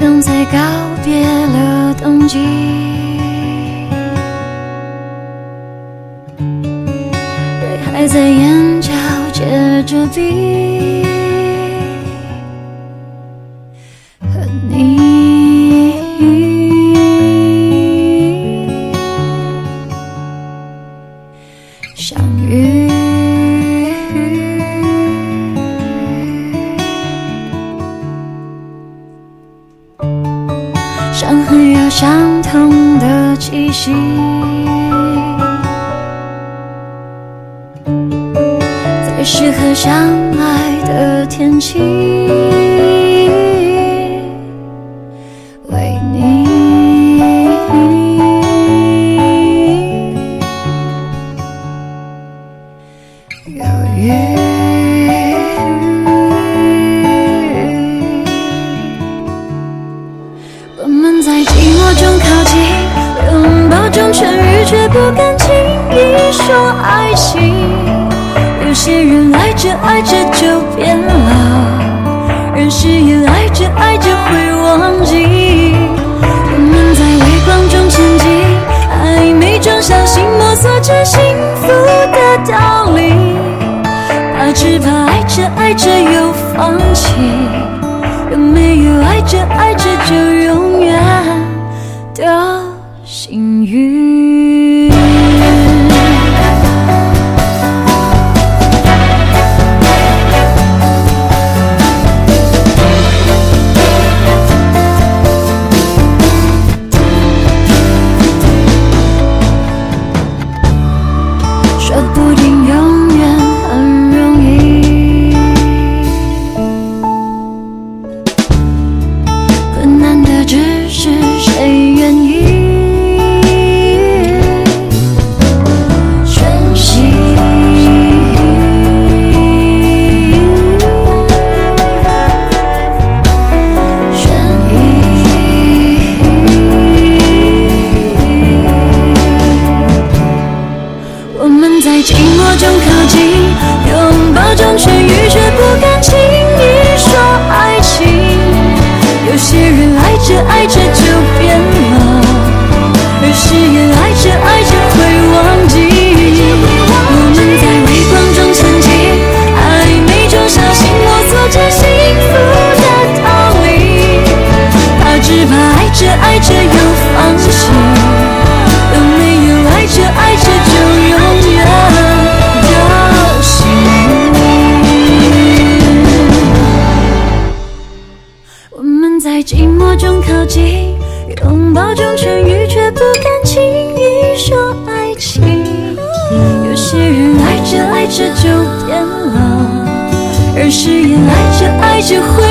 刚才告别了冬季，泪还在眼角结着冰，气息，在适合相爱的天气，拥抱中痊愈，却不敢轻易说爱情。有些人爱着爱着就变了，有些人爱着爱着会忘记。我们在微光中前进，暧昧中小心摸索着幸福的道理，怕只怕爱着爱着又放弃。有没有爱着爱着就永远的我就靠近在寂寞中靠近，拥抱中痊愈，却不敢轻易说爱情。有些人爱着爱着就变了，而誓言爱着爱着会